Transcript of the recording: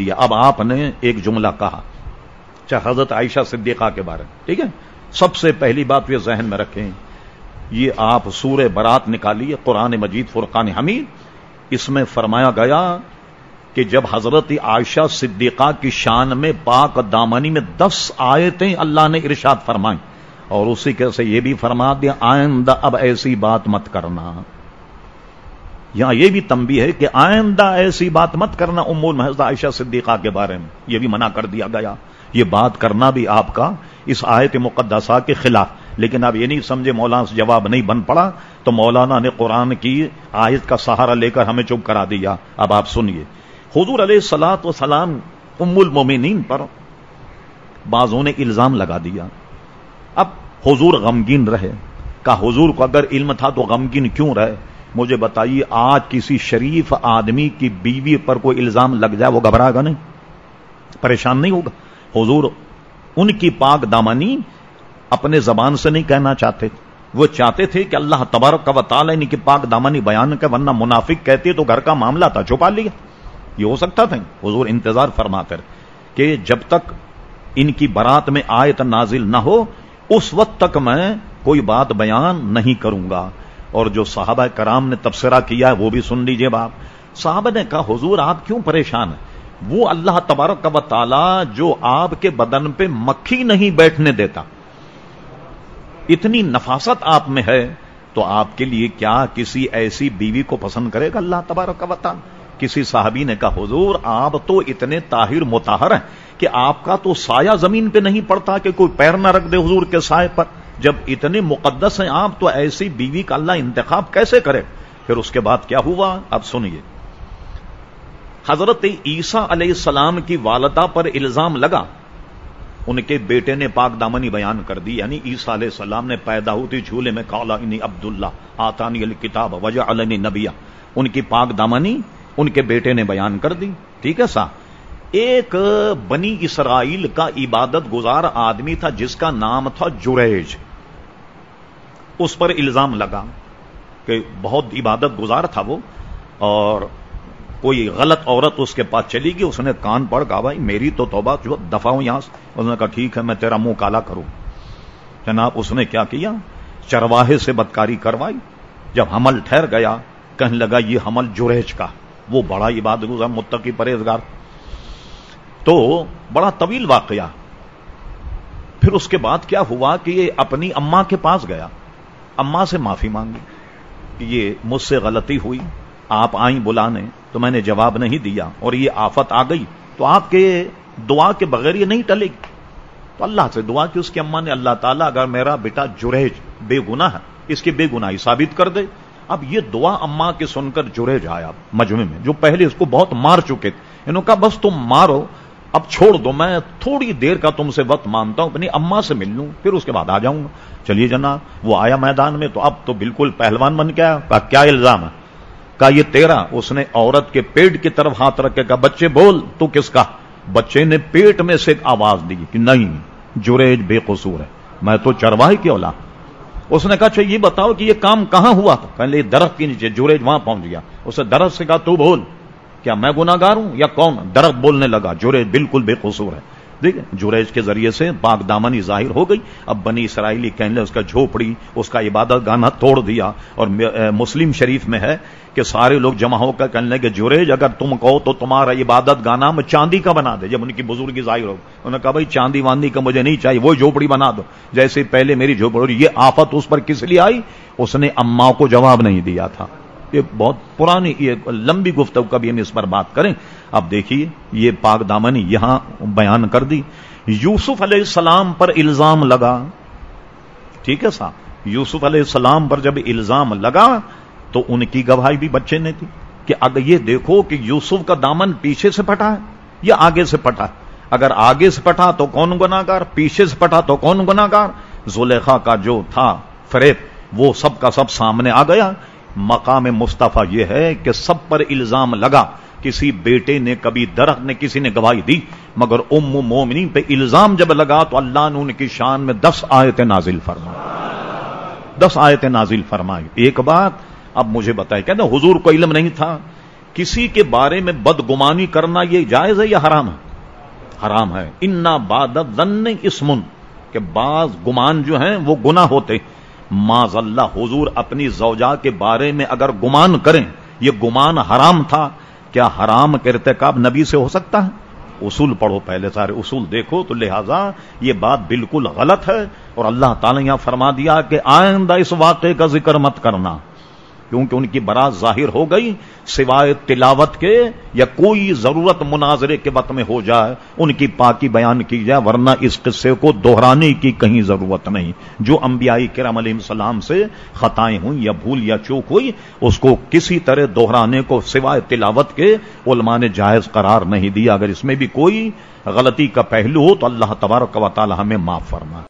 دیا۔ اب آپ نے ایک جملہ کہا، چاہے حضرت عائشہ صدیقہ کے بارے میں، ٹھیک ہے؟ سب سے پہلی بات یہ ذہن میں رکھیں، یہ آپ سورہ برات نکالیے، قرآن مجید، فرقان حمید، اس میں فرمایا گیا کہ جب حضرت عائشہ صدیقہ کی شان میں پاک دامنی میں دس آیتیں اللہ نے ارشاد فرمائیں، اور اسی کے سے یہ بھی فرما دیا، آئندہ اب ایسی بات مت کرنا۔ یہاں یہ بھی تمبی ہے کہ آئندہ ایسی بات مت کرنا امول محض عائشہ صدیقہ کے بارے میں۔ یہ بھی منع کر دیا گیا۔ یہ بات کرنا بھی آپ کا اس آیت مقدسہ کے خلاف۔ لیکن اب یہ نہیں سمجھے مولانا سے جواب نہیں بن پڑا تو مولانا نے قرآن کی آیت کا سہارا لے کر ہمیں چپ کرا دیا۔ اب آپ سنیے۔ حضور علیہ سلاط و سلام ام المومنین پر بازوں نے الزام لگا دیا۔ اب حضور غمگین رہے۔ کا حضور کو اگر علم تھا تو غمگین کیوں رہے؟ مجھے بتائیے، آج کسی شریف آدمی کی بیوی پر کوئی الزام لگ جائے، وہ گھبرائے گا نہیں؟ پریشان نہیں ہوگا؟ حضور، ان کی پاک دامانی اپنے زبان سے نہیں کہنا چاہتے۔ وہ چاہتے تھے کہ اللہ تبارک و تعالی ان کی پاک دامانی بیان کے ورنہ منافق کہتے تو گھر کا معاملہ تھا، چھپا لیا۔ یہ ہو سکتا تھا۔ حضور انتظار فرما کر کہ جب تک ان کی برات میں آیت نازل نہ ہو، اس وقت تک میں کوئی بات بیان نہیں کروں گا۔ اور جو صحابہ کرام نے تبصرہ کیا ہے وہ بھی سن لیجیے باپ۔ صحابہ نے کہا، حضور آپ کیوں پریشان ہیں؟ وہ اللہ تبارک و تعالی جو آپ کے بدن پہ مکھی نہیں بیٹھنے دیتا۔ اتنی نفاست آپ میں ہے، تو آپ کے لیے کیا کسی ایسی بیوی کو پسند کرے گا اللہ تبارک و تعالی؟ کسی صاحبی نے کہا، حضور آپ تو اتنے طاہر متاہر ہیں کہ آپ کا تو سایہ زمین پہ نہیں پڑتا کہ کوئی پیر نہ رکھ دے حضور کے سائے پر۔ جب اتنے مقدس ہیں آپ، تو ایسی بیوی کا اللہ انتخاب کیسے کرے؟ پھر اس کے بعد کیا ہوا؟ اب سنیے۔ حضرت عیسیٰ علیہ السلام کی والدہ پر الزام لگا۔ ان کے بیٹے نے پاک دامنی بیان کر دی یعنی عیسیٰ علیہ السلام نے پیدا ہوتی جھولے میں کالا انی عبد اللہ آتانی الکتاب وجہ علنی نبیا۔ ان کی پاک دامنی ان کے بیٹے نے بیان کر دی۔ ٹھیک ہے سا۔ ایک بنی اسرائیل کا عبادت گزار آدمی تھا جس کا نام تھا جریج۔ اس پر الزام لگا کہ بہت عبادت گزار تھا وہ اور کوئی غلط عورت اس کے پاس چلی گئی، اس نے کان پڑ کہا، بھائی، میری تو توبہ جو دفاع ہوں یہاں سے. اس نے کہا، ٹھیک ہے، میں تیرا منہ کالا کروں۔ جناب، اس نے کیا کیا؟ چرواہے سے بدکاری کروائی۔ جب حمل ٹھہر گیا، کہنے لگا، یہ حمل جریج کا، وہ بڑا عبادت گزار، متقی پرہیزگار۔ تو بڑا طویل واقعہ۔ پھر اس کے بعد کیا ہوا کہ یہ اپنی اما کے پاس گیا۔ اما سے معافی مانگی، یہ مجھ سے غلطی ہوئی، آپ آئیں بلانے، تو میں نے جواب نہیں دیا، اور یہ آفت آ گئی، تو آپ کے دعا کے بغیر یہ نہیں ٹلے گی۔ تو اللہ سے دعا کی، اس کی اما نے اللہ تعالیٰ، اگر میرا بیٹا جریج بے گنا ہے، اس کی بے گناہی ثابت کر دے۔ اب یہ دعا اما کے سن کر جریج آیا مجمع میں، جو پہلے اس کو بہت مار چکے تھے۔ انہوں کا بس تم مارو، اب چھوڑ دو، میں تھوڑی دیر کا تم سے وقت مانتا ہوں، اپنی اما سے مل لوں، پھر اس کے بعد آ جاؤں گا۔ چلیے جناب، وہ آیا میدان میں تو اب تو بالکل پہلوان بن گیا کہا کیا الزام ہے؟ کہا یہ تیرا، اس نے عورت کے پیٹ کی طرف ہاتھ رکھ کے کہا بچے، بول، تو کس کا؟ بچے نے پیٹ میں سے ایک آواز دی کہ نہیں، جریج بے قصور ہے، میں تو چرواہی کی اولا اس نے کہا اچھا یہ بتاؤ کہ یہ کام کہاں ہوا تھا؟ پہلے درخت کے نیچے جوریج وہاں پہنچ گیا۔ اسے درخت سے کہا، تو بول، کیا میں گناگار ہوں یا کون؟ درخت بولنے لگا جوریج بالکل بے قصور ہے۔ دیکھیں جوریج کے ذریعے سے پاک دامنی ظاہر ہو گئی۔ اب بنی اسرائیلی کہنے اس کا جھوپڑی، اس کا عبادت گانا توڑ دیا۔ اور مسلم شریف میں ہے کہ سارے لوگ جمع ہو کر کہنے لگے، جوریج، اگر تم کہو تو تمہارا عبادت گانا میں چاندی کا بنا دے۔ جب ان کی بزرگی ظاہر ہو، انہوں نے کہا، بھائی، چاندی واندی کا مجھے نہیں چاہیے، وہ جھوپڑی بنا دو۔ جیسے پہلے میری جھوپڑی یہ آفت اس پر کس لیے آئی؟ اس نے اما کو جواب نہیں دیا تھا۔ یہ بہت پرانی یہ لمبی گفتگو، کبھی ہم اس پر بات کریں۔ اب دیکھیے، یہ پاک دامنی یہاں بیان کر دی۔ یوسف علیہ السلام پر الزام لگا۔ ٹھیک ہے صاحب۔ یوسف علیہ السلام پر جب الزام لگا، تو ان کی گواہی بھی بچے نے تھی کہ اگر یہ دیکھو کہ یوسف کا دامن پیچھے سے پٹا ہے یا آگے سے پٹا ہے۔ اگر آگے سے پٹا تو کون گناگار پیچھے سے پٹا تو کون گناگار زلیخا کا جو تھا فریب، وہ سب کا سب سامنے آ گیا۔ مقام مصطفیٰ یہ ہے کہ سب پر الزام لگا۔ کسی بیٹے نے کبھی درخت نے کسی نے گواہی دی، مگر ام مومنی پہ الزام جب لگا تو اللہ نے ان کی شان میں دس آیت نازل فرمائی دس آیت نازل فرمائی ایک بات اب مجھے بتائے کہ نا حضور کو علم نہیں تھا۔ کسی کے بارے میں بدگمانی کرنا یہ جائز ہے یا حرام ہے؟ حرام ہے۔ انا باد اسمن کہ بعض گمان جو ہیں وہ گنا ہوتے۔ ماض اللہ حضور اپنی زوجا کے بارے میں اگر گمان کریں، یہ گمان حرام تھا، کیا حرام کا ارتکاب نبی سے ہو سکتا ہے؟ اصول پڑھو پہلے سارے اصول، دیکھو تو لہذا یہ بات بالکل غلط ہے اور اللہ تعالی یہاں فرما دیا کہ آئندہ اس واقعے کا ذکر مت کرنا۔ کیونکہ ان کی برات ظاہر ہو گئی، سوائے تلاوت کے، یا کوئی ضرورت مناظرے کے وقت میں ہو جائے، ان کی پاکی بیان کی جائے، ورنہ اس قصے کو دہرانے کی کہیں ضرورت نہیں۔ جو انبیائی کرم علیہ السلام سے خطائیں ہوئی یا بھول یا چوک ہوئی، اس کو کسی طرح دہرانے کو سوائے تلاوت کے علماء نے جائز قرار نہیں دیا۔ اگر اس میں بھی کوئی غلطی کا پہلو ہو، تو اللہ تبارک و تعالی ہمیں معاف فرما